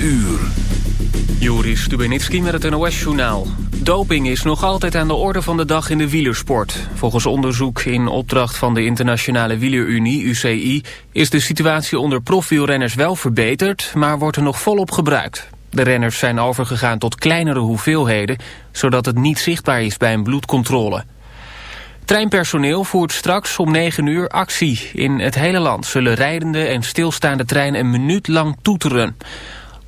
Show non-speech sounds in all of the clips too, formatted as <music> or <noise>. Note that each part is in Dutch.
uur. Joris Stubenitski met het NOS-journaal. Doping is nog altijd aan de orde van de dag in de wielersport. Volgens onderzoek in opdracht van de Internationale Wielerunie, UCI... is de situatie onder profielrenners wel verbeterd, maar wordt er nog volop gebruikt. De renners zijn overgegaan tot kleinere hoeveelheden... zodat het niet zichtbaar is bij een bloedcontrole. Treinpersoneel voert straks om 9 uur actie. In het hele land zullen rijdende en stilstaande treinen een minuut lang toeteren.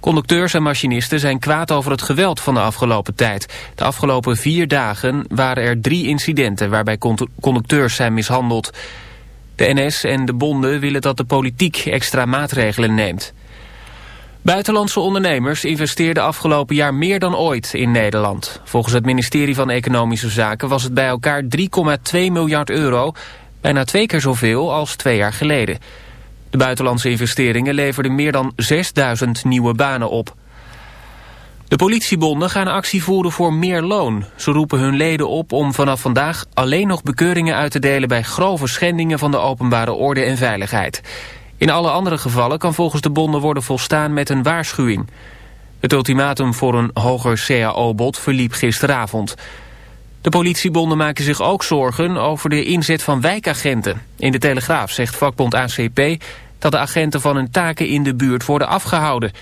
Conducteurs en machinisten zijn kwaad over het geweld van de afgelopen tijd. De afgelopen vier dagen waren er drie incidenten waarbij conducteurs zijn mishandeld. De NS en de bonden willen dat de politiek extra maatregelen neemt. Buitenlandse ondernemers investeerden afgelopen jaar meer dan ooit in Nederland. Volgens het ministerie van Economische Zaken was het bij elkaar 3,2 miljard euro, bijna twee keer zoveel als twee jaar geleden. De buitenlandse investeringen leverden meer dan 6000 nieuwe banen op. De politiebonden gaan actie voeren voor meer loon. Ze roepen hun leden op om vanaf vandaag alleen nog bekeuringen uit te delen bij grove schendingen van de openbare orde en veiligheid. In alle andere gevallen kan volgens de bonden worden volstaan met een waarschuwing. Het ultimatum voor een hoger CAO-bod verliep gisteravond. De politiebonden maken zich ook zorgen over de inzet van wijkagenten. In de Telegraaf zegt vakbond ACP dat de agenten van hun taken in de buurt worden afgehouden.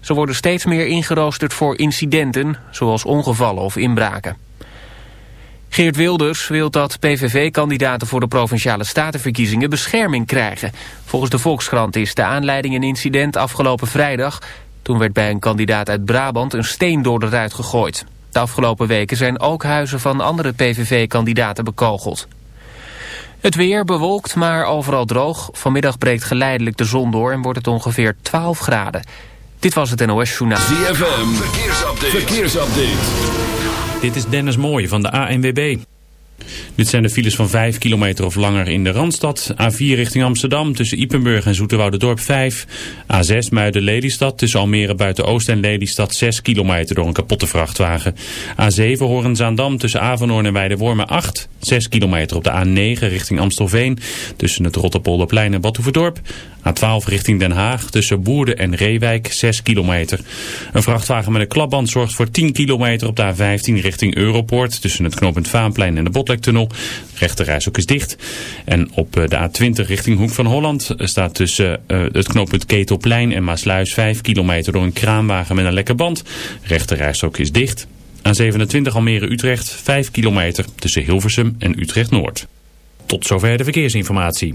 Ze worden steeds meer ingeroosterd voor incidenten, zoals ongevallen of inbraken. Geert Wilders wil dat PVV-kandidaten voor de Provinciale Statenverkiezingen bescherming krijgen. Volgens de Volkskrant is de aanleiding een incident afgelopen vrijdag. Toen werd bij een kandidaat uit Brabant een steen door de ruit gegooid. De afgelopen weken zijn ook huizen van andere PVV-kandidaten bekogeld. Het weer bewolkt, maar overal droog. Vanmiddag breekt geleidelijk de zon door en wordt het ongeveer 12 graden. Dit was het NOS Journaal. ZFM, verkeersupdate. verkeersupdate. Dit is Dennis Mooij van de ANWB. Dit zijn de files van 5 kilometer of langer in de Randstad. A4 richting Amsterdam tussen Ipenburg en Dorp 5. A6 Muiden-Lelystad tussen Almere Buiten-Oost en Lelystad 6 kilometer door een kapotte vrachtwagen. A7 Horenzaandam tussen Avanhoorn en Weidewormen 8. 6 kilometer op de A9 richting Amstelveen tussen het Rotterpolderplein en Badhoevedorp. A12 richting Den Haag tussen Boerde en Reewijk 6 kilometer. Een vrachtwagen met een klapband zorgt voor 10 kilometer op de A15 richting Europoort tussen het knooppunt Vaanplein en de Botlektunnel. De ook is dicht. En op eh, de A20 richting Hoek van Holland staat tussen uh, het knooppunt Ketelplein en Maasluis 5 kilometer door een kraanwagen met een lekke band. Rechterreis ook is dicht. A27 Almere-Utrecht 5 kilometer tussen Hilversum en Utrecht-Noord. Tot zover de verkeersinformatie.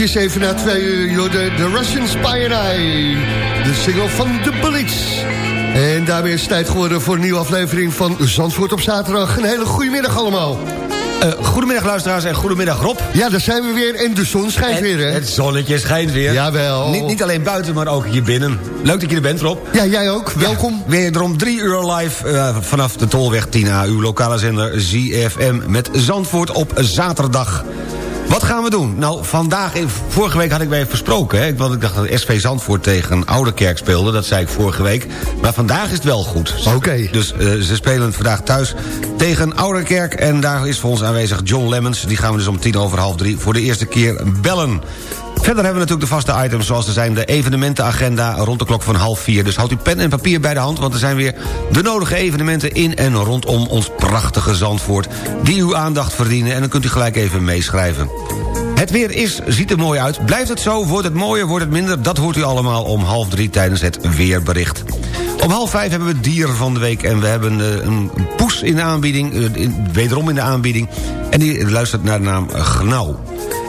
Het is even na twee uur, de, de Russian Spy and I. De single van The Bullets. En daarmee is het tijd geworden voor een nieuwe aflevering van Zandvoort op zaterdag. Een hele goede middag allemaal. Eh, goedemiddag luisteraars en goedemiddag Rob. Ja, daar zijn we weer en de zon schijnt En weer, hè? Het zonnetje schijnt weer. Jawel. Niet, niet alleen buiten, maar ook hier binnen. Leuk dat je er bent, Rob. Ja, jij ook. Welkom. Ja, weer drie uur live eh, vanaf de Tolweg 10A. Uw lokale zender ZFM met Zandvoort op zaterdag. Wat gaan we doen? Nou, vandaag, eh, vorige week had ik bij versproken... Hè, want ik dacht dat SV Zandvoort tegen Ouderkerk speelde. Dat zei ik vorige week. Maar vandaag is het wel goed. Oké. Dus eh, ze spelen vandaag thuis tegen Ouderkerk. En daar is voor ons aanwezig John Lemmens. Die gaan we dus om tien over half drie voor de eerste keer bellen. Verder hebben we natuurlijk de vaste items zoals er zijn de evenementenagenda rond de klok van half vier. Dus houd uw pen en papier bij de hand, want er zijn weer de nodige evenementen in en rondom ons prachtige Zandvoort die uw aandacht verdienen en dan kunt u gelijk even meeschrijven. Het weer is, ziet er mooi uit. Blijft het zo? Wordt het mooier? Wordt het minder? Dat hoort u allemaal om half drie tijdens het weerbericht. Om half vijf hebben we het dier van de week... en we hebben eh, een poes in de aanbieding, eh, wederom in de aanbieding... en die luistert naar de naam Gnauw.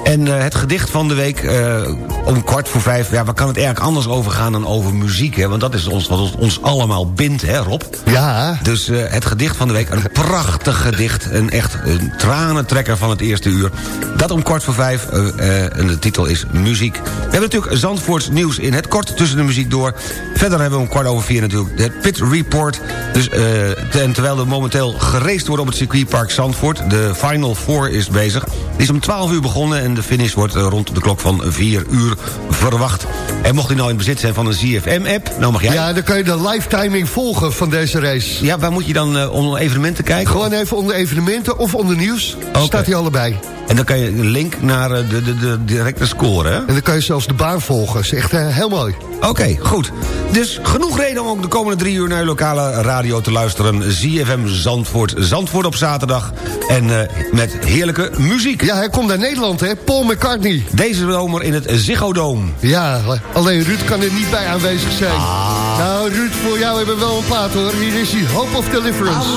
En eh, het gedicht van de week eh, om kwart voor vijf... ja, waar kan het eigenlijk anders over gaan dan over muziek, hè? Want dat is ons, wat ons, allemaal bindt, hè Rob? Ja, Dus eh, het gedicht van de week, een prachtig gedicht. Een echt een tranentrekker van het eerste uur. Dat om kwart voor vijf, en de titel is Muziek. We hebben natuurlijk Zandvoorts nieuws in het kort tussen de muziek door. Verder hebben we om kwart over vier natuurlijk het Pit Report. Dus, en terwijl er momenteel geraced wordt op het circuitpark Zandvoort... de Final Four is bezig. Die is om 12 uur begonnen en de finish wordt eh, rond de klok van 4 uur verwacht. En mocht u nou in bezit zijn van een ZFM-app, nou mag jij... ja, dan kan je de lifetiming volgen van deze race. Ja, waar moet je dan uh, om evenementen kijken? Gewoon even onder evenementen of onder nieuws. Staat hij allebei. En dan kan je een link naar uh, de, de, de directe score, hè? En dan kan je zelfs de baan volgen. Dat is echt uh, heel mooi. Oké, okay, goed. Dus genoeg reden om ook de komende drie uur naar uw lokale radio te luisteren. ZFM Zandvoort. Zandvoort op zaterdag. En uh, met heerlijke muziek. Ja, hij komt naar Nederland, hè? Paul McCartney. Deze zomer in het Ziggo Dome. Ja, alleen Ruud kan er niet bij aanwezig zijn. Ah. Nou, Ruud, voor jou hebben we wel een plaat, hoor. Hier is die Hope of Deliverance.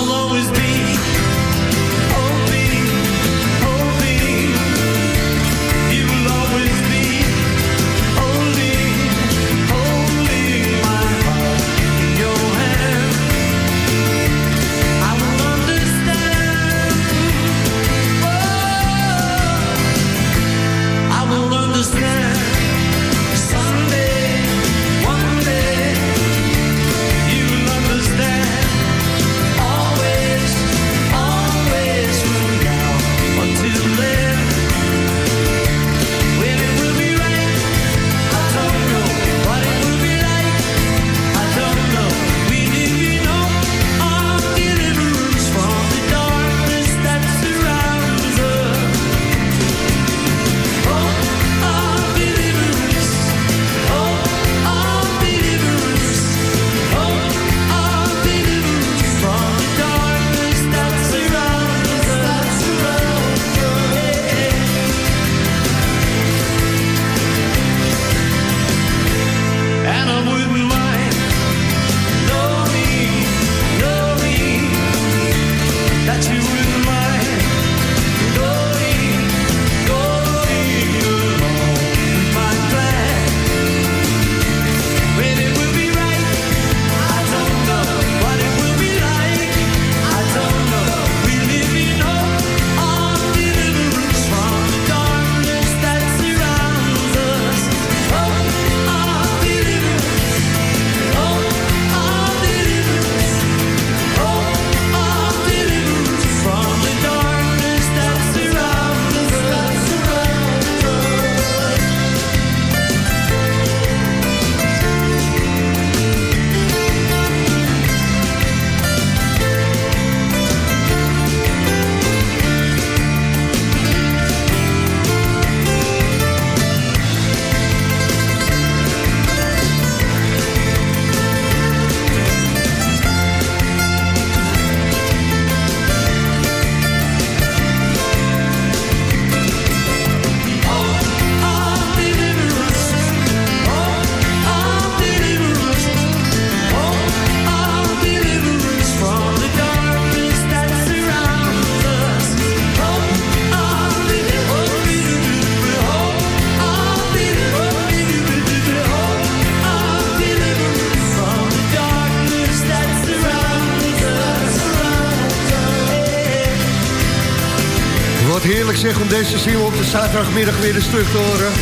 Zeg om deze single op de zaterdagmiddag weer eens terug te horen.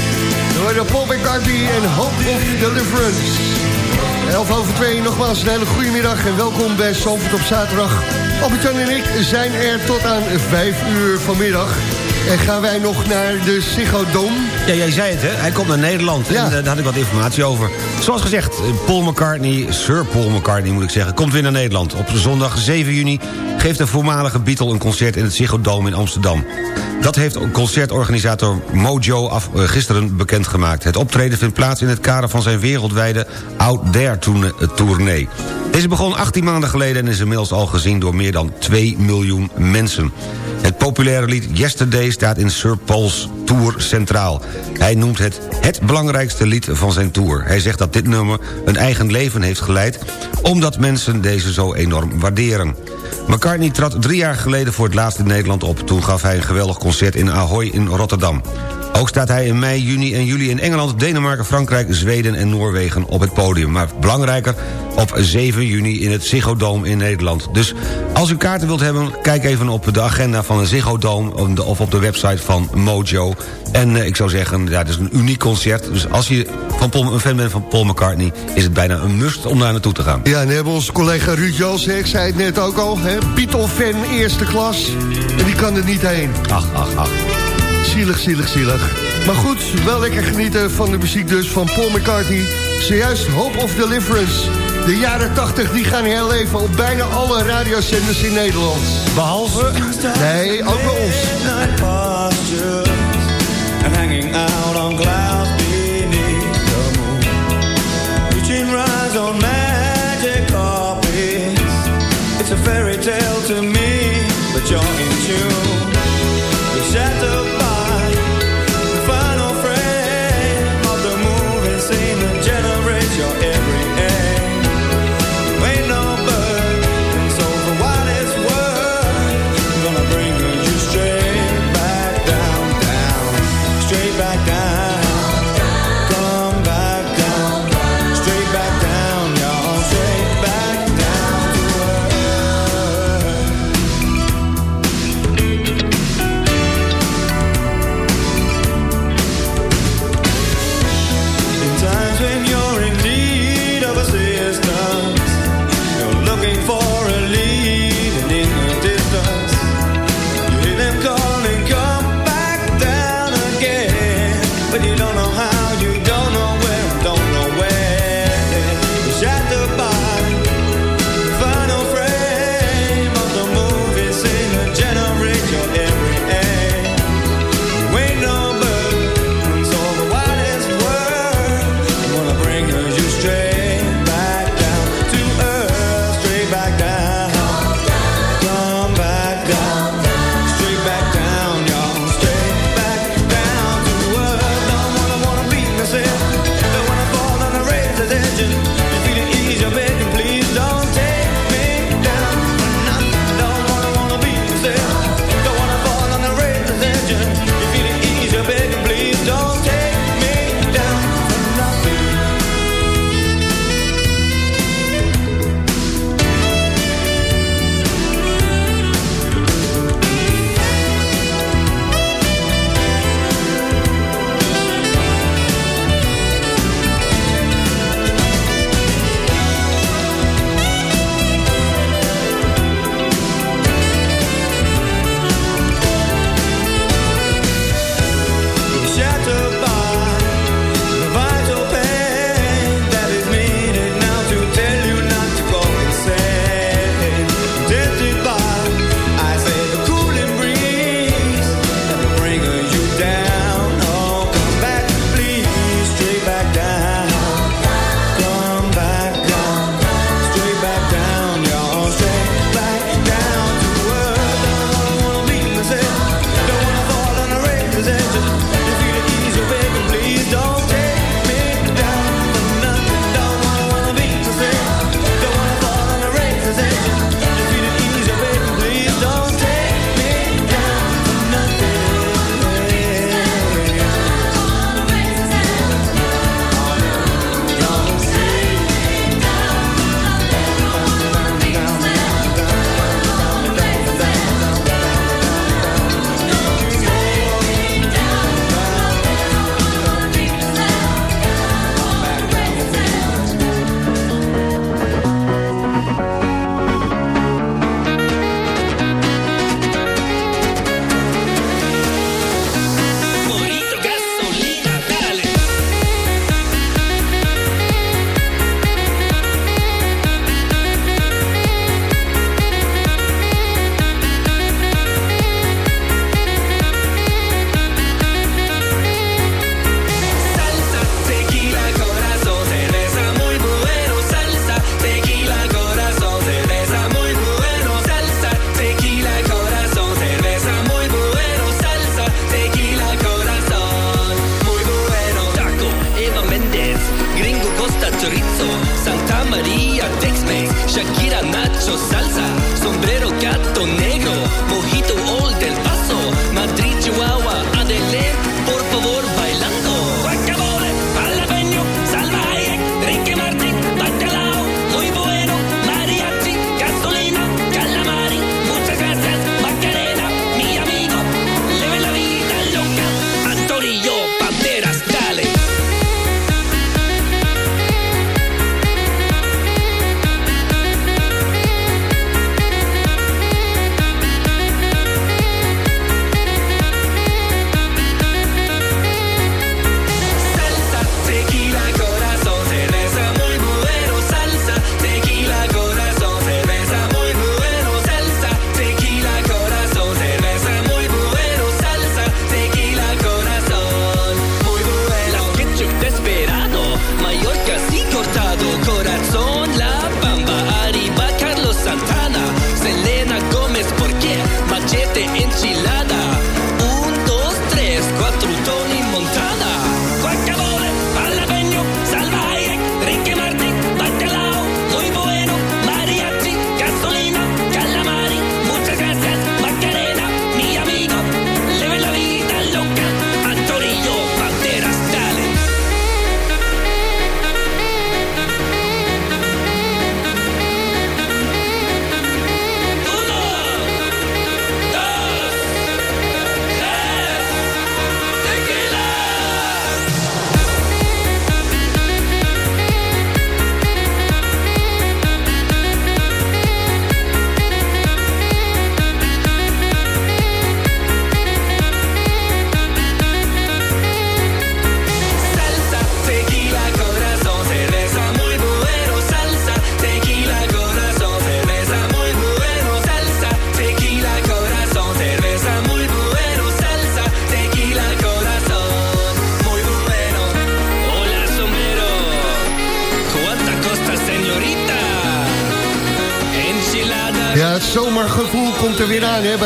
Door de Paul McCartney en Hope of Deliverance. 11 over 2, nogmaals een hele goede middag en welkom bij Zandvoort op zaterdag. albert en ik zijn er tot aan 5 uur vanmiddag. En gaan wij nog naar de Ziggo Dome. Ja, jij zei het, hè? Hij komt naar Nederland. Ja. En eh, daar had ik wat informatie over. Zoals gezegd, eh, Paul McCartney, Sir Paul McCartney moet ik zeggen... komt weer naar Nederland. Op zondag 7 juni geeft de voormalige Beatle een concert... in het Ziggo Dome in Amsterdam. Dat heeft concertorganisator Mojo af, eh, gisteren bekendgemaakt. Het optreden vindt plaats in het kader van zijn wereldwijde Out There eh, tournee. Deze begon 18 maanden geleden en is inmiddels al gezien... door meer dan 2 miljoen mensen. Het populaire lied Yesterday staat in Sir Paul's Tour centraal. Hij noemt het het belangrijkste lied van zijn tour. Hij zegt dat dit nummer een eigen leven heeft geleid... omdat mensen deze zo enorm waarderen. McCartney trad drie jaar geleden voor het laatst in Nederland op. Toen gaf hij een geweldig concert in Ahoy in Rotterdam. Ook staat hij in mei, juni en juli in Engeland, Denemarken, Frankrijk, Zweden en Noorwegen op het podium. Maar belangrijker, op 7 juni in het Ziggo Dome in Nederland. Dus als u kaarten wilt hebben, kijk even op de agenda van de Ziggo Dome... of op de website van Mojo. En eh, ik zou zeggen, ja, het is een uniek concert. Dus als je van Paul, een fan bent van Paul McCartney... is het bijna een must om daar naartoe te gaan. Ja, en hebben onze collega Ruud Jansen, ik zei het net ook al, Beatle-fan eerste klas. En die kan er niet heen. Ach, ach, ach. Zielig, zielig, zielig. Maar goed, wel lekker genieten van de muziek dus van Paul McCartney. Zojuist Hope of Deliverance. De jaren 80 die gaan herleven op bijna alle radiozenders in Nederland. Behalve... Nee, ook bij ons.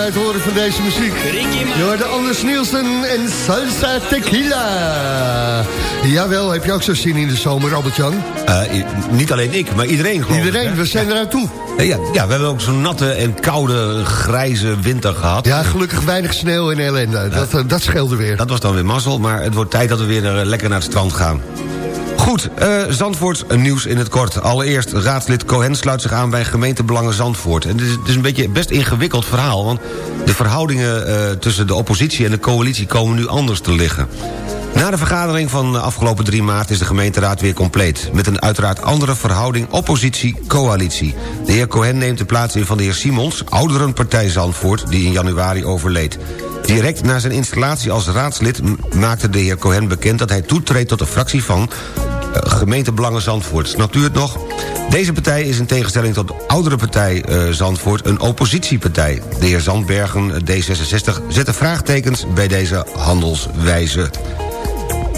Het horen van deze muziek. Je hoorde Anders Nielsen en Salsa Tequila. Jawel, heb je ook zo zin in de zomer, Robert-Jan? Eh, niet alleen ik, maar iedereen geloof ik, Iedereen, we zijn eraan toe. Ja, ja, we hebben ook zo'n natte en koude, grijze winter gehad. Ja, gelukkig weinig sneeuw en ellende. Dat, eh, dat scheelde weer. Dat was dan weer mazzel, maar het wordt tijd dat we weer eh, lekker naar het strand gaan. Goed, eh Zandvoort nieuws in het kort. Allereerst, raadslid Cohen sluit zich aan bij gemeentebelangen Zandvoort. En het is, een beetje best ingewikkeld verhaal... want de verhoudingen eh, tussen de oppositie en de coalitie komen nu anders te liggen. Na de vergadering van afgelopen 3 maart is de gemeenteraad weer compleet... met een uiteraard andere verhouding oppositie-coalitie. De heer Cohen neemt de plaats in van de heer Simons... ouderenpartij Zandvoort, die in januari overleed. Direct na zijn installatie als raadslid maakte de heer Cohen bekend... dat hij toetreedt tot de fractie van eh, gemeentebelangen Zandvoort. Het nog? Deze partij is in tegenstelling tot de oudere partij eh, Zandvoort... een oppositiepartij. De heer Zandbergen, eh, D66, zette vraagtekens bij deze handelswijze.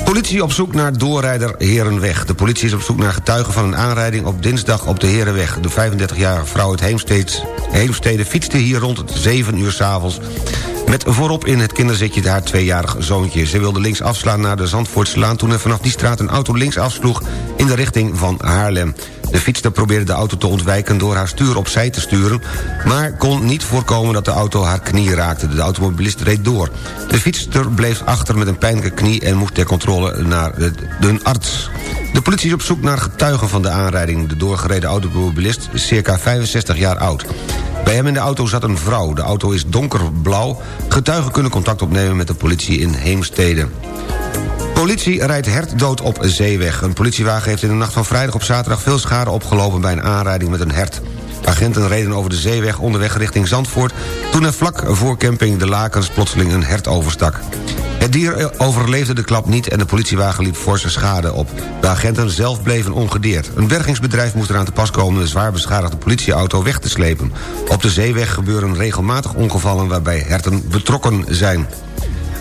Politie op zoek naar doorrijder Herenweg. De politie is op zoek naar getuigen van een aanrijding op dinsdag op de Herenweg. De 35-jarige vrouw uit Heemstede, Heemstede fietste hier rond het 7 uur s'avonds... met voorop in het kinderzitje haar tweejarig zoontje. Ze wilde links afslaan naar de Zandvoortslaan... toen er vanaf die straat een auto links afsloeg in de richting van Haarlem. De fietster probeerde de auto te ontwijken door haar stuur opzij te sturen... maar kon niet voorkomen dat de auto haar knie raakte. De automobilist reed door. De fietster bleef achter met een pijnlijke knie... en moest ter controle naar de arts. De politie is op zoek naar getuigen van de aanrijding. De doorgereden automobilist is circa 65 jaar oud. Bij hem in de auto zat een vrouw. De auto is donkerblauw. Getuigen kunnen contact opnemen met de politie in Heemstede. Politie rijdt hert dood op zeeweg. Een politiewagen heeft in de nacht van vrijdag op zaterdag... veel schade opgelopen bij een aanrijding met een hert. Agenten reden over de zeeweg onderweg richting Zandvoort... toen er vlak voor camping De Lakens plotseling een hert overstak. Het dier overleefde de klap niet en de politiewagen liep forse schade op. De agenten zelf bleven ongedeerd. Een bergingsbedrijf moest eraan te pas komen... de zwaar beschadigde politieauto weg te slepen. Op de zeeweg gebeuren regelmatig ongevallen... waarbij herten betrokken zijn.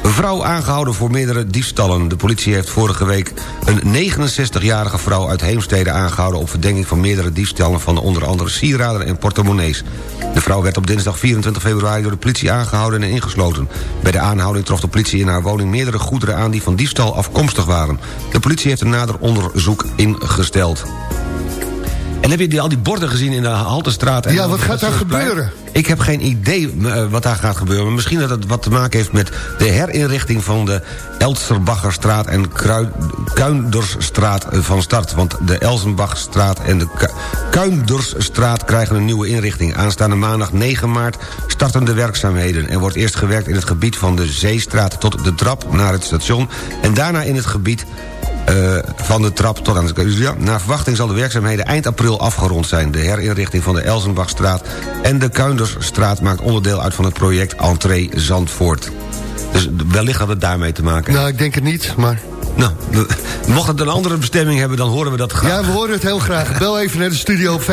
Een vrouw aangehouden voor meerdere diefstallen. De politie heeft vorige week een 69-jarige vrouw uit Heemstede aangehouden... op verdenking van meerdere diefstallen van onder andere sieraden en portemonnees. De vrouw werd op dinsdag 24 februari door de politie aangehouden en ingesloten. Bij de aanhouding trof de politie in haar woning meerdere goederen aan... die van diefstal afkomstig waren. De politie heeft een nader onderzoek ingesteld. En heb je die, al die borden gezien in de Haltestraat? en Ja, wat gaat daar gebeuren? Ik heb geen idee eh, wat daar gaat gebeuren. Maar misschien dat het wat te maken heeft met de herinrichting van de Elsterbaggerstraat en Kuindersstraat eh, van start. Want de Elsenbachstraat en de Ku- Kuindersstraat krijgen een nieuwe inrichting. Aanstaande maandag 9 maart starten de werkzaamheden. Er wordt eerst gewerkt in het gebied van de Zeestraat tot de trap naar het station. En daarna in het gebied eh, van de trap tot aan de... Ja, naar verwachting zal de werkzaamheden eind april afgerond zijn. De herinrichting van de Elsenbachstraat en de Kuindersstraat... maakt onderdeel uit van het project Entree Zandvoort. Dus wellicht had het daarmee te maken. Nou, ik denk het niet, maar... Nou, mocht het een andere bestemming hebben, dan horen we dat graag. Ja, we horen het heel graag. Bel even naar de studio op 5730393.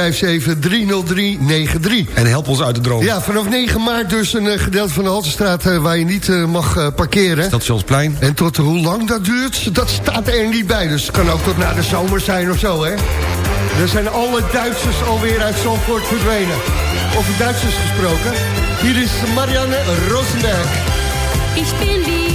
En help ons uit de droom. Ja, vanaf 9 maart dus een eh, gedeelte van de Haltestraat... eh, waar je niet eh, mag eh, parkeren. Stationsplein. En tot hoe lang dat duurt, dat staat er niet bij. Dus het kan ook tot na de zomer zijn of zo, hè? Er zijn alle Duitsers alweer uit Zandvoort verdwenen. Over Duitsers gesproken. Hier is Marianne Rosenberg. Ich bin wie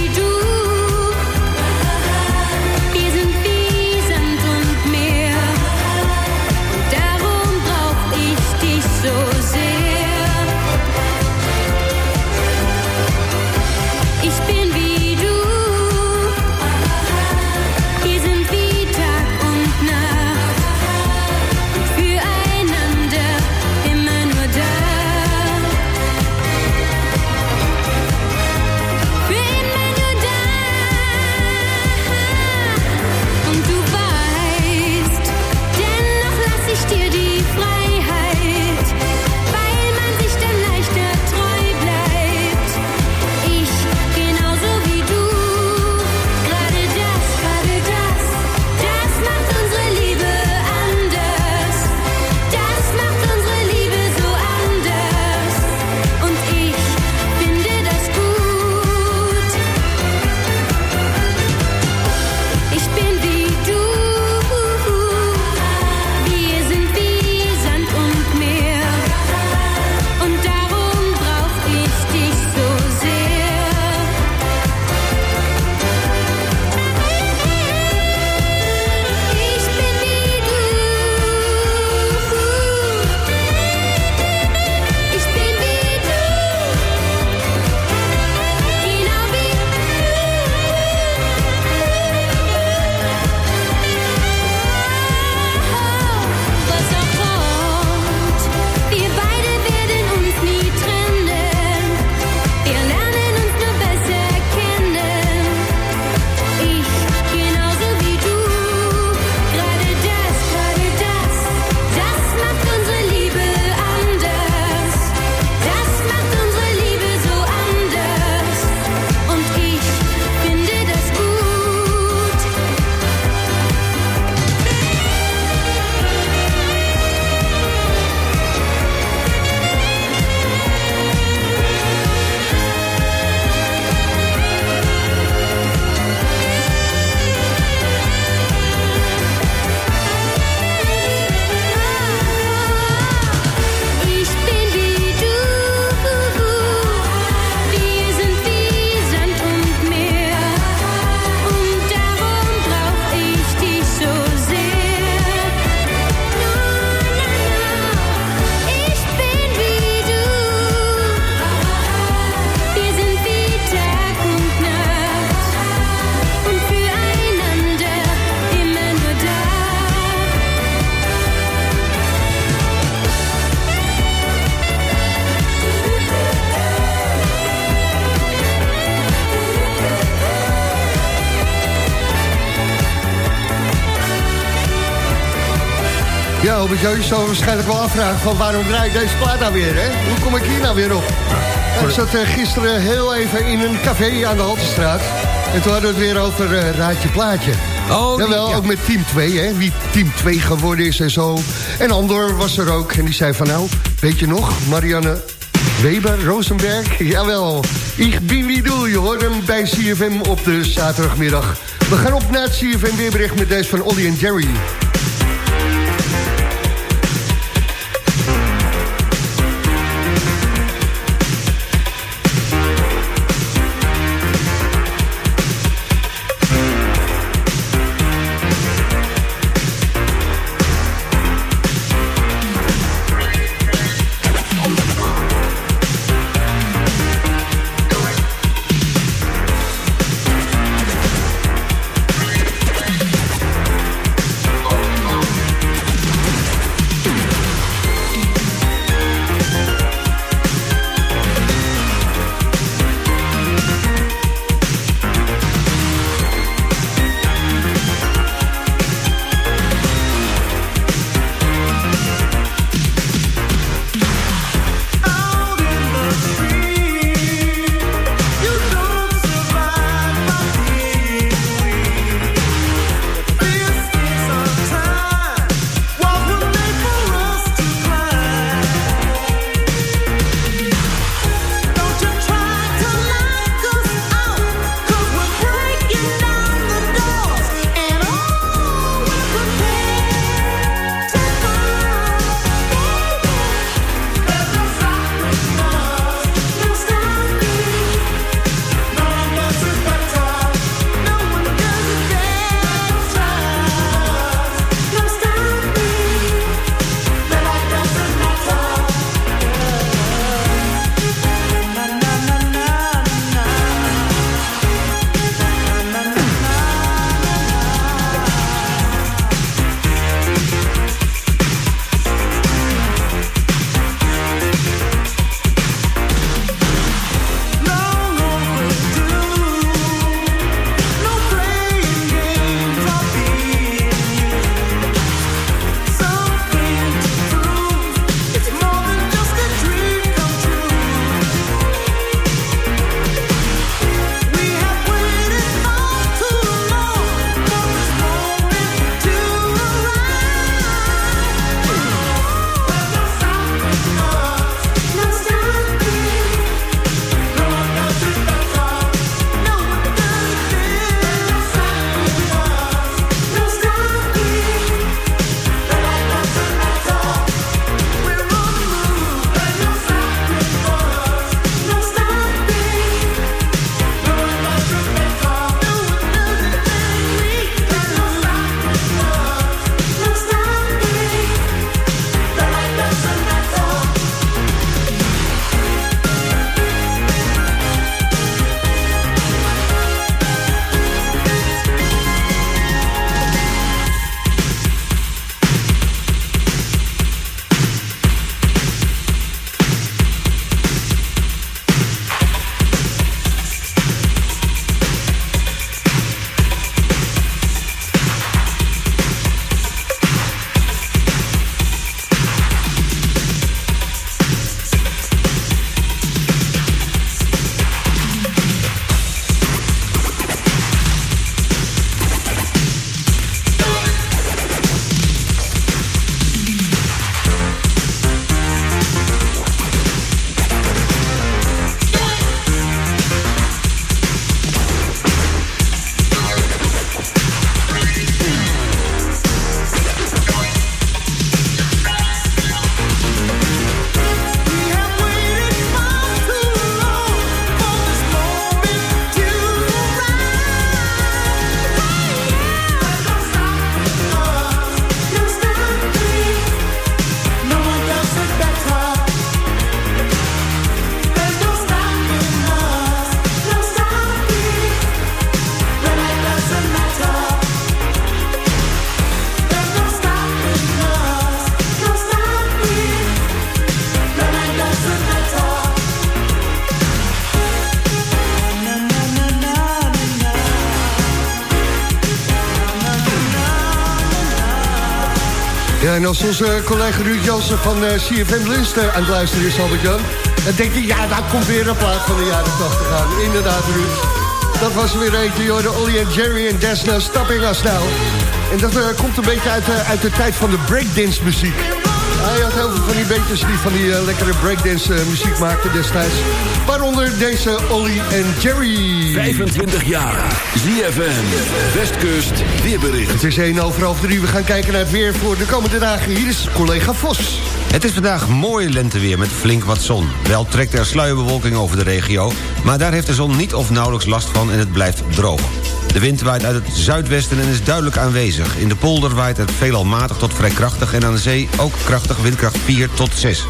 Ja, Albert, je zou waarschijnlijk wel afvragen van waarom draai ik deze plaat nou weer, hè? Hoe kom ik hier nou weer op? Ik zat eh, gisteren heel even in een café aan de Haltestraat. En toen hadden we het weer over eh, Raadje Plaatje. Oh, Jawel, ja. ook met Team 2, hè? Wie Team 2 geworden is en zo. En Andor was er ook. En die zei van nou, weet je nog, Marianne Weber, Rosenberg? <laughs> Jawel, ik bin wie doe. Je hoort hem bij CFM op de zaterdagmiddag. We gaan op naar het CFM weerbericht met deze van Olly en Jerry. Als onze collega Ruud Jansen van eh, CFM Lunch eh, aan het luisteren is, Albert-Jan... dan denkt hij, ja, daar komt weer een plaat van de jaren 80 aan. Inderdaad, Ruud. Dat was er weer eentje, joh, de Ollie en Jerry en There's No Stopping Us Now. En dat eh, komt een beetje uit, eh, uit de tijd van de breakdance muziek. Hij had heel veel van die beetjes die van die eh, lekkere breakdance eh, muziek maakten destijds. Waaronder deze Ollie en Jerry. 25 jaar. ZFM. Westkust. Weerbericht. Het is 1 over half 3. We gaan kijken naar het weer voor de komende dagen. Hier is collega Vos. Het is vandaag mooi lenteweer met flink wat zon. Wel trekt er sluierbewolking over de regio... maar daar heeft de zon niet of nauwelijks last van en het blijft droog. De wind waait uit het zuidwesten en is duidelijk aanwezig. In de polder waait het veelal matig tot vrij krachtig... en aan de zee ook krachtig windkracht 4 tot 6.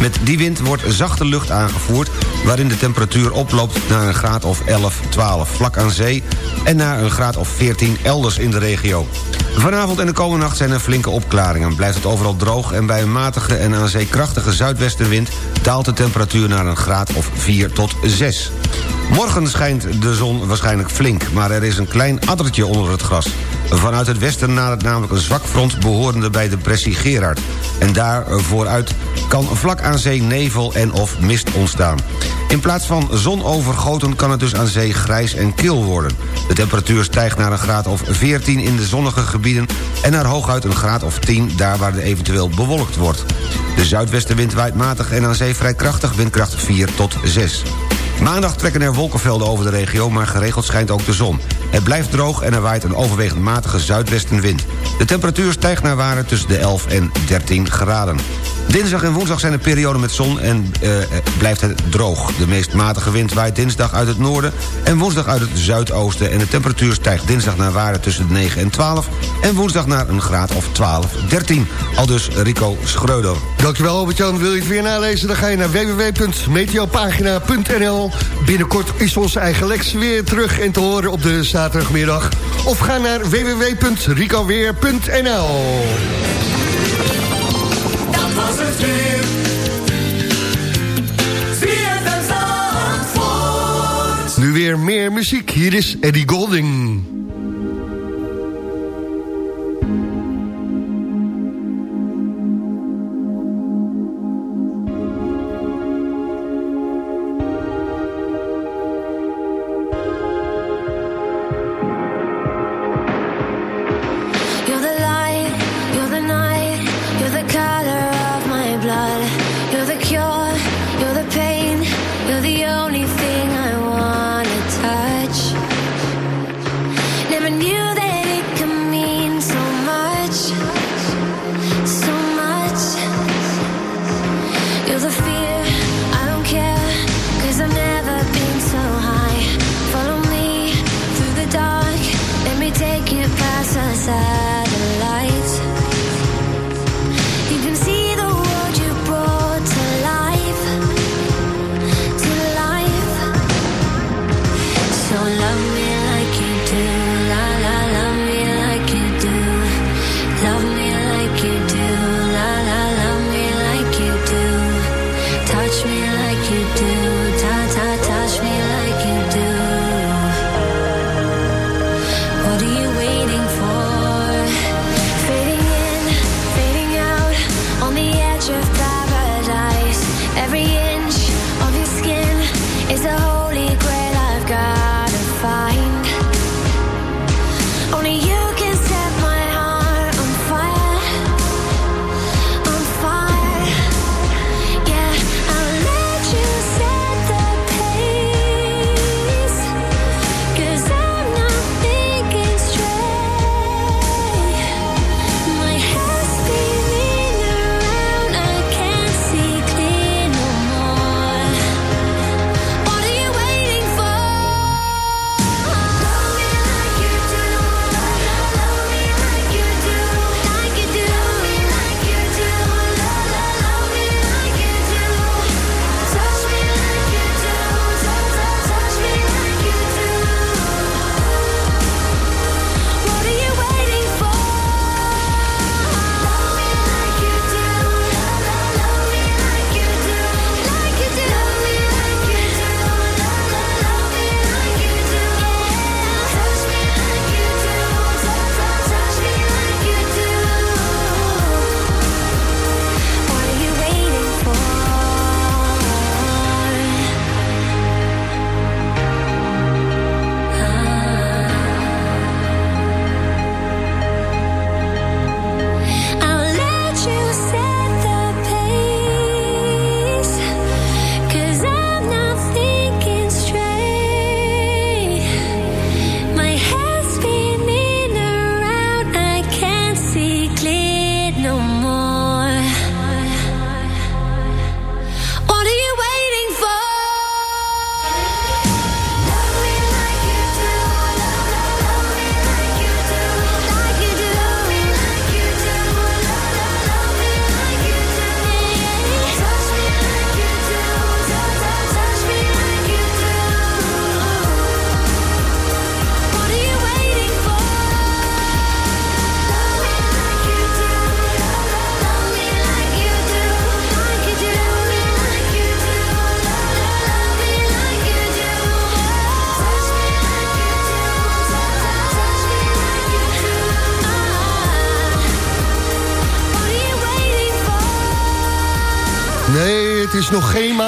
Met die wind wordt zachte lucht aangevoerd... waarin de temperatuur oploopt naar een graad of 11, 12 vlak aan zee... en naar een graad of 14 elders in de regio. Vanavond en de komende nacht zijn er flinke opklaringen. Blijft het overal droog en bij een matige en aan zee krachtige zuidwestenwind... daalt de temperatuur naar een graad of 4 tot 6. Morgen schijnt de zon waarschijnlijk flink, maar er is een klein addertje onder het gras. Vanuit het westen nadert namelijk een zwak front behorende bij de depressie Gerard. En daar eh, vooruit kan vlak aan zee nevel en of mist ontstaan. In plaats van zonovergoten kan het dus aan zee grijs en kil worden. De temperatuur stijgt naar een graad of 14 in de zonnige gebieden... en naar hooguit een graad of 10 daar waar het eventueel bewolkt wordt. De zuidwestenwind waait matig en aan zee vrij krachtig, windkracht 4 tot 6. Maandag trekken er wolkenvelden over de regio, maar geregeld schijnt ook de zon. Het blijft droog en er waait een overwegend matige zuidwestenwind. De temperatuur stijgt naar waarde tussen de 11 en 13 graden. Dinsdag en woensdag zijn er perioden met zon en eh, blijft het droog. De meest matige wind waait dinsdag uit het noorden en woensdag uit het zuidoosten... en de temperatuur stijgt dinsdag naar waarde tussen de 9 en 12... en woensdag naar een graad of 12, 13. Al dus Rico Schreuder. Dankjewel Albert-Jan. Wil je het weer nalezen? Dan ga je naar www.meteopagina.nl. Binnenkort is onze eigen Lex weer terug en te horen op de zaterdagmiddag. Of ga naar www.ricoweer.nl. Dat was het weer. Nu weer meer muziek. Hier is Eddie Golding. every year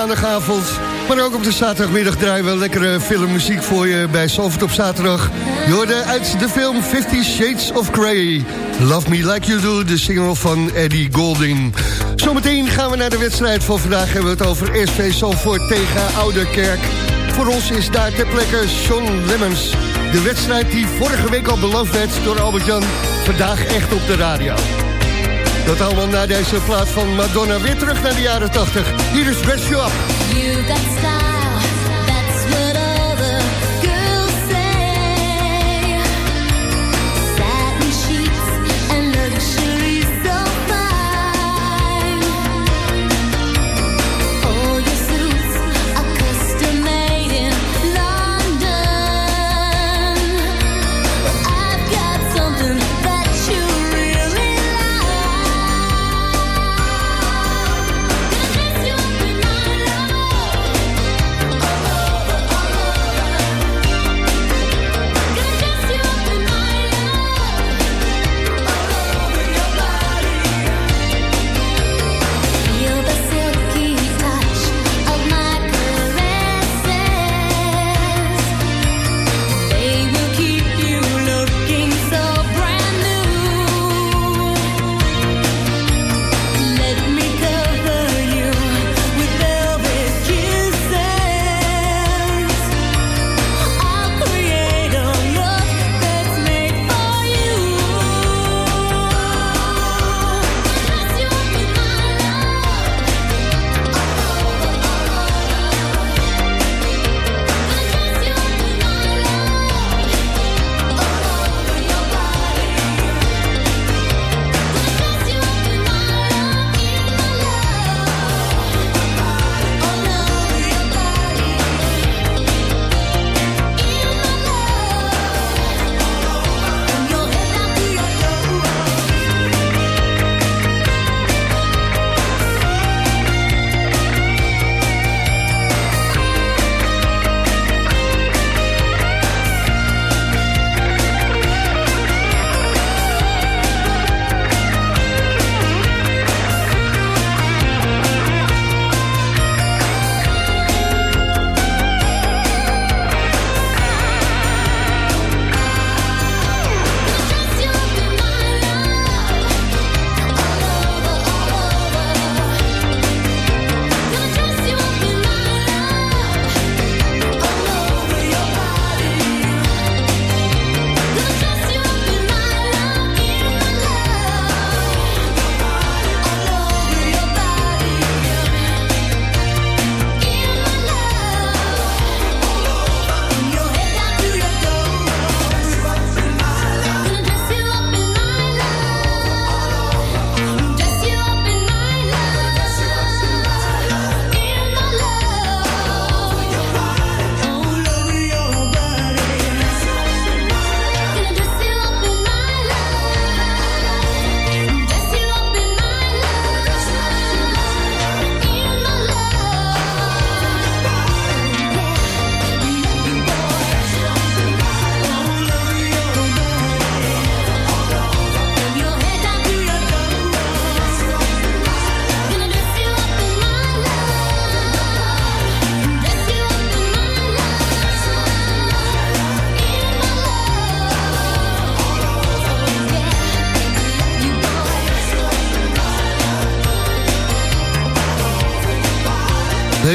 maandagavond. Maar ook op de zaterdagmiddag draaien we lekkere filmmuziek voor je bij Salford op zaterdag. Je hoorde uit de film Fifty Shades of Grey. Love Me Like You Do, de single van Eddie Golding. Zometeen gaan we naar de wedstrijd van vandaag. Hebben we het over SV Salford tegen Ouderkerk. Voor ons is daar ter plekke Sean Lemmens. De wedstrijd die vorige week al beloofd werd door Albert-Jan. Vandaag echt op de radio. Dat allemaal na deze plaat van Madonna. Weer terug naar de jaren 80. Hier is Best You Up.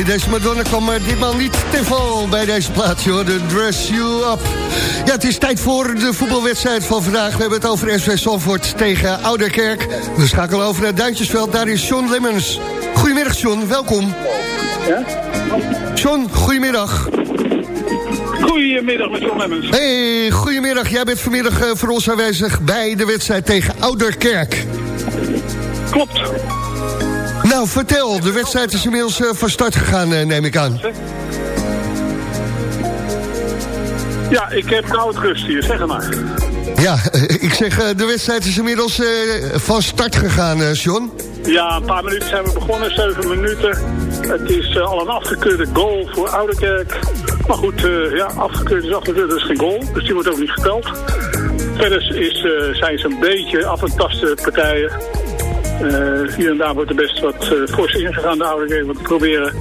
Nee, deze Madonna kwam er ditmaal niet te val bij deze plaats, joh. De Dress You Up. Ja, het is tijd voor de voetbalwedstrijd van vandaag. We hebben het over SV Salford tegen Ouderkerk. We schakelen over naar Duintjesveld. Daar is John Lemmens. Goedemiddag, John. Welkom. Ja? John, goedemiddag. Goedemiddag met John Lemmens. Hey, goedemiddag. Jij bent vanmiddag eh, voor ons aanwezig bij de wedstrijd tegen Ouderkerk. Klopt. Nou, vertel. De wedstrijd is inmiddels eh, van start gegaan, eh, neem ik aan. Ja, ik heb koud rust hier, zeg maar. Ja, <laughs> ik zeg, eh, de wedstrijd is inmiddels van start gegaan, eh, John. Ja, een paar minuten zijn we begonnen, zeven minuten. Het is al een afgekeurde goal voor Oudekerk. Maar goed, ja, afgekeurd is afgekeurd, dat is geen goal. Dus die wordt ook niet geteld. Verder is, zijn ze een beetje af en tasten partijen. Eh, hier en daar wordt er best wat uh, fors ingegaan de oude kerk. Want proberen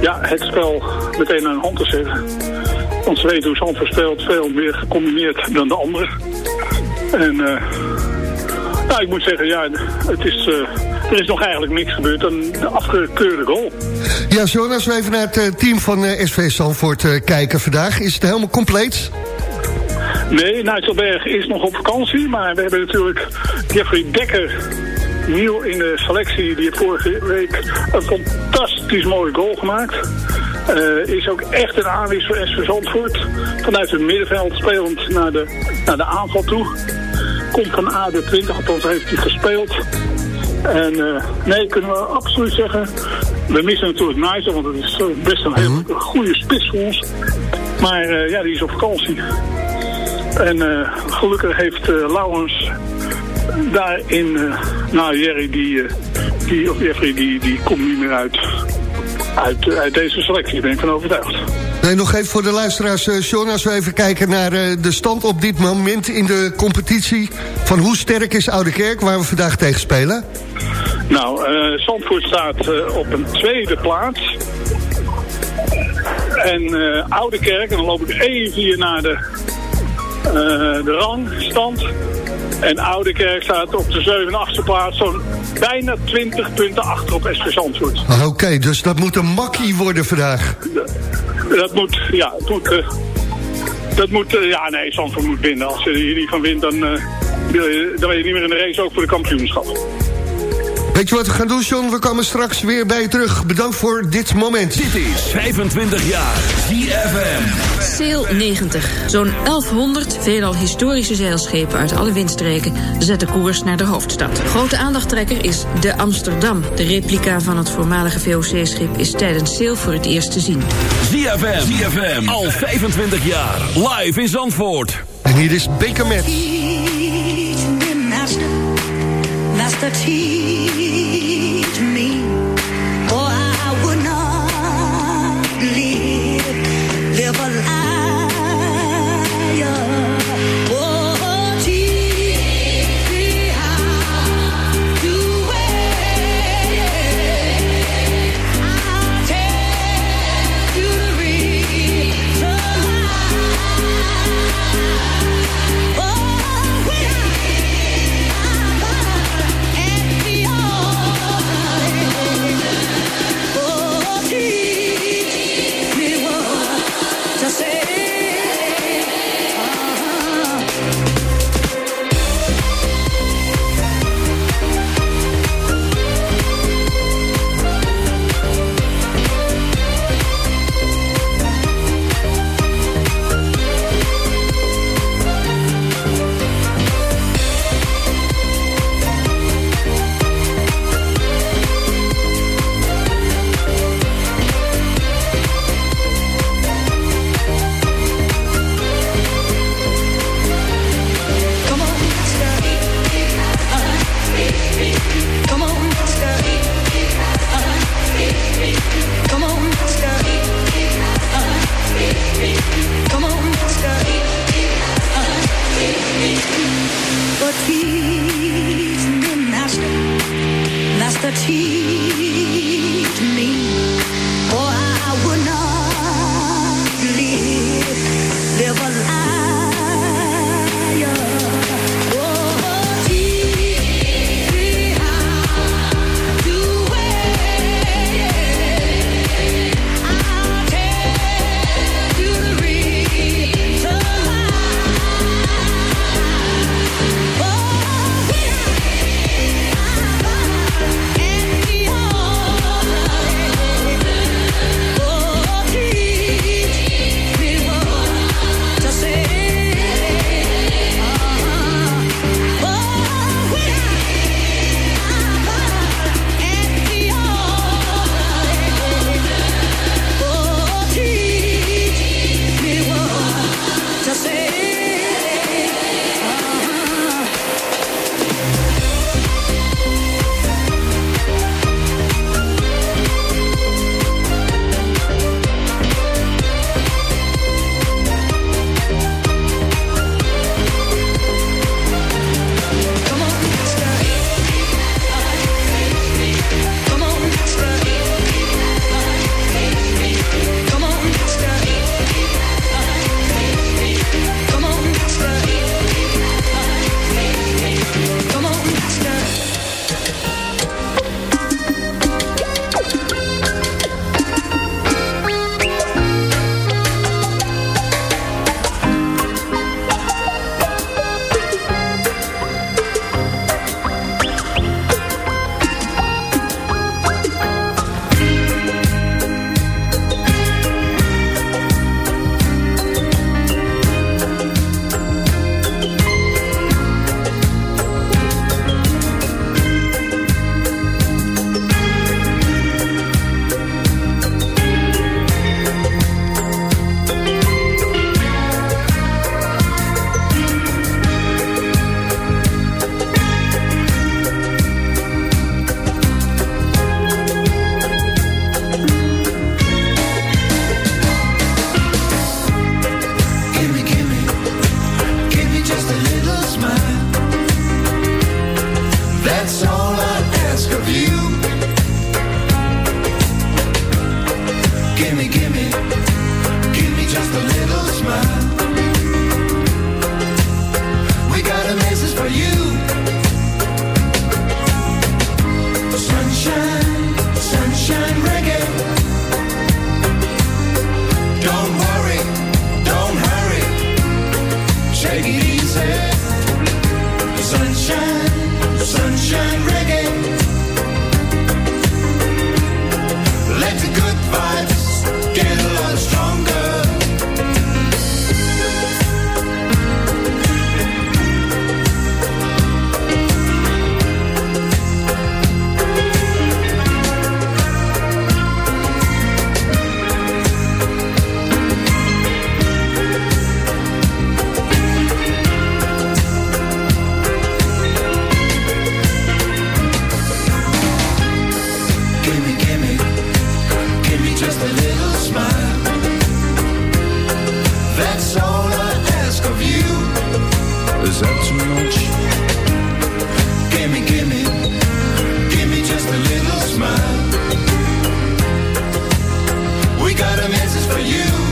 ja, het spel meteen aan de hand te zetten. Want ze weten hoe Zandvoort speelt, veel meer gecombineerd dan de anderen. En uh, nou, ik moet zeggen, ja, het is, uh, er is nog eigenlijk niks gebeurd dan de afgekeurde goal. Ja, John, als we even naar het team van SV Zandvoort kijken vandaag. Is het helemaal compleet? Nee, Nijsselberg is nog op vakantie, maar we hebben natuurlijk Jeffrey Dekker nieuw in de selectie. Die heeft vorige week een fantastisch mooie goal gemaakt. Uh, is ook echt een aanwinst voor SV Zandvoort. Vanuit het middenveld spelend naar de, naar de aanval toe. Komt van AD20, althans heeft hij gespeeld. En uh, nee, kunnen we absoluut zeggen. We missen natuurlijk Nijzer, want het is best een hele goede spits voor ons. Maar uh, ja, die is op vakantie. En gelukkig heeft Laurens daarin... Uh, nou, Jerry, die, die, of Jeffrey, die, die komt niet meer uit, uit, uit deze selectie. Ben ik van overtuigd. Nee, nog even voor de luisteraars, uh, Sean, als we even kijken naar uh, de stand op dit moment in de competitie. Van hoe sterk is Oude Kerk, waar we vandaag tegen spelen? Nou, uh, Zandvoort staat op een tweede plaats. En Oude Kerk, en dan loop ik even hier naar de, de rangstand. En Oude Kerk staat op de 7 e plaats, zo'n bijna 20 punten achter op SV Zandvoort. Oké, okay, dus dat moet een makkie worden vandaag. Dat moet, ja, het moet, uh, dat moet, uh, ja nee, Zandvoort moet winnen. Als je hier niet van wint, dan, uh, je, dan ben je niet meer in de race, ook voor de kampioenschap. Weet je wat we gaan doen, John? We komen straks weer bij je terug. Bedankt voor dit moment. Dit is 25 jaar ZFM. Sail 90. Zo'n 1100 veelal historische zeilschepen uit alle windstreken... zetten koers naar de hoofdstad. Grote aandachttrekker is de Amsterdam. De replica van het voormalige VOC-schip is tijdens Sail voor het eerst te zien. ZFM. ZFM. Al 25 jaar. Live in Zandvoort. En hier is Baker Met. Master, teach got a message for you.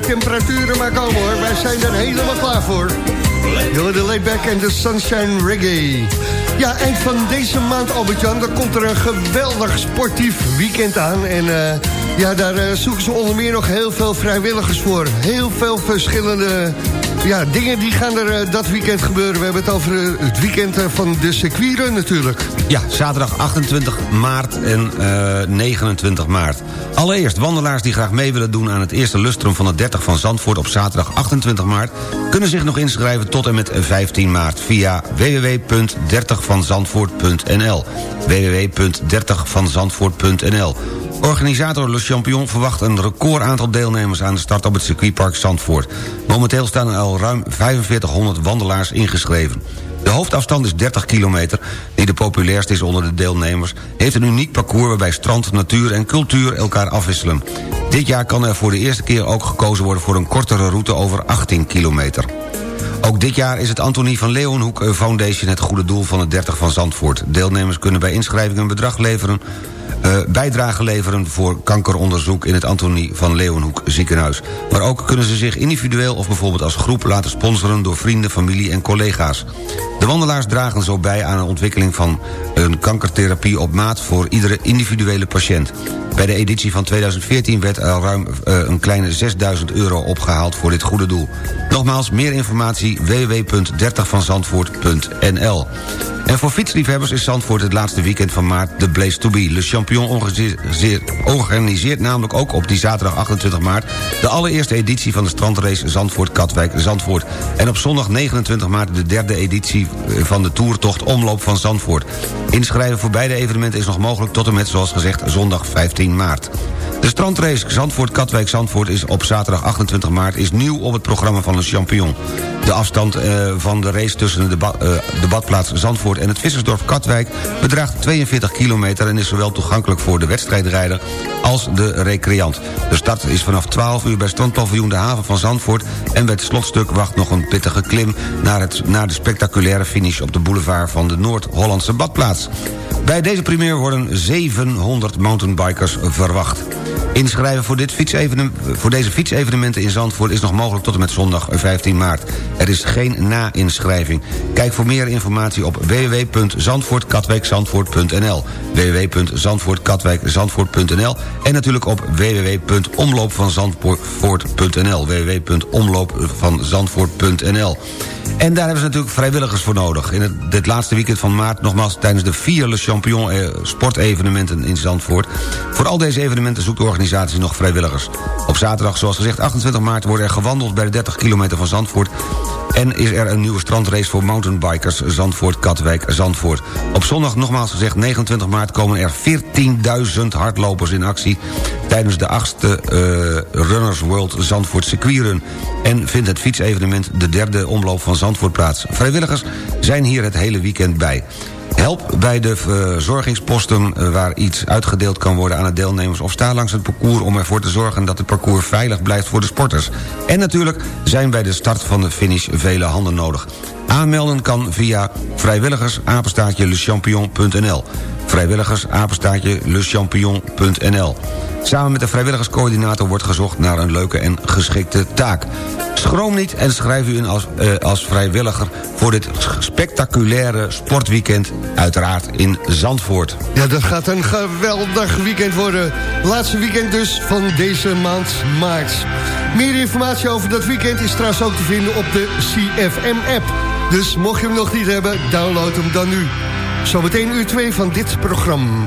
Temperaturen maar komen hoor. Wij zijn er helemaal klaar voor. Door de layback en de sunshine reggae. Ja, eind van deze maand, Albert-Jan, dan komt er een geweldig sportief weekend aan. En eh, ja, daar eh, zoeken ze onder meer nog heel veel vrijwilligers voor. Heel veel verschillende ja, dingen die gaan er eh, dat weekend gebeuren. We hebben het over het weekend van de circuitrun natuurlijk. Ja, zaterdag 28 maart en eh, 29 maart. Allereerst, wandelaars die graag mee willen doen aan het eerste lustrum van de 30 van Zandvoort op zaterdag 28 maart... kunnen zich nog inschrijven tot en met 15 maart via www.30vanzandvoort.nl www.30vanzandvoort.nl Organisator Le Champion verwacht een record aantal deelnemers aan de start op het circuitpark Zandvoort. Momenteel staan er al ruim 4500 wandelaars ingeschreven. De hoofdafstand is 30 kilometer, die de populairst is onder de deelnemers... heeft een uniek parcours waarbij strand, natuur en cultuur elkaar afwisselen. Dit jaar kan er voor de eerste keer ook gekozen worden... voor een kortere route over 18 kilometer. Ook dit jaar is het Antonie van Leeuwenhoek Foundation... het goede doel van het 30 van Zandvoort. Deelnemers kunnen bij inschrijving een bedrag leveren... eh, bijdrage leveren voor kankeronderzoek in het Antonie van Leeuwenhoek ziekenhuis. Maar ook kunnen ze zich individueel of bijvoorbeeld als groep laten sponsoren... door vrienden, familie en collega's. De wandelaars dragen zo bij aan de ontwikkeling van een kankertherapie op maat... voor iedere individuele patiënt. Bij de editie van 2014 werd er ruim eh, een kleine 6000 euro opgehaald voor dit goede doel. Nogmaals, meer informatie www.30vanzandvoort.nl En voor fietsliefhebbers is Zandvoort het laatste weekend van maart de Blaze to Be. Le Champion organiseert, organiseert namelijk ook op die zaterdag 28 maart... de allereerste editie van de strandrace Zandvoort-Katwijk-Zandvoort. En op zondag 29 maart de derde editie eh, van de toertocht Omloop van Zandvoort. Inschrijven voor beide evenementen is nog mogelijk tot en met, zoals gezegd, zondag 15 maart. De strandrace Zandvoort-Katwijk-Zandvoort is op zaterdag 28 maart... is nieuw op het programma van de Champion. De afstand eh, van de race tussen eh, de badplaats Zandvoort... en het vissersdorp Katwijk bedraagt 42 kilometer... en is zowel toegankelijk voor de wedstrijdrijder als de recreant. De start is vanaf 12 uur bij strandpaviljoen De Haven van Zandvoort... en bij het slotstuk wacht nog een pittige klim... naar, het, naar de spectaculaire finish op de boulevard van de Noord-Hollandse badplaats. Bij deze primeur worden 700 mountainbikers verwacht. Inschrijven voor, dit voor deze fietsevenementen in Zandvoort is nog mogelijk tot en met zondag 15 maart. Er is geen na-inschrijving. Kijk voor meer informatie op www.zandvoortkatwijkzandvoort.nl www.zandvoortkatwijkzandvoort.nl en natuurlijk op www.omloopvanzandvoort.nl www.omloopvanzandvoort.nl en daar hebben ze natuurlijk vrijwilligers voor nodig. In het, dit laatste weekend van maart nogmaals tijdens de vier Le Champion eh, sportevenementen in Zandvoort. Voor al deze evenementen zoekt de organisatie nog vrijwilligers. Op zaterdag, zoals gezegd, 28 maart wordt er gewandeld bij de 30 kilometer van Zandvoort. En is er een nieuwe strandrace voor mountainbikers Zandvoort, Katwijk, Zandvoort. Op zondag, nogmaals gezegd, 29 maart komen er 14.000 hardlopers in actie... tijdens de achtste eh, Runners World Zandvoort circuitrun. En vindt het fietsevenement de derde omloop van Zandvoort plaats. Vrijwilligers zijn hier het hele weekend bij. Help bij de verzorgingsposten eh, waar iets uitgedeeld kan worden aan de deelnemers... of sta langs het parcours om ervoor te zorgen dat het parcours veilig blijft voor de sporters. En natuurlijk zijn bij de start van de finish vele handen nodig. Aanmelden kan via vrijwilligersapenstaatje lechampion.nl vrijwilligersapenstaatje lechampion.nl Samen met de vrijwilligerscoördinator wordt gezocht naar een leuke en geschikte taak. Schroom niet en schrijf u in als, eh, als vrijwilliger voor dit spectaculaire sportweekend... uiteraard in Zandvoort. Ja, dat gaat een geweldig weekend worden. Laatste weekend dus van deze maand maart. Meer informatie over dat weekend is trouwens ook te vinden op de CFM-app. Dus mocht je hem nog niet hebben, download hem dan nu. Zometeen uur 2 van dit programma.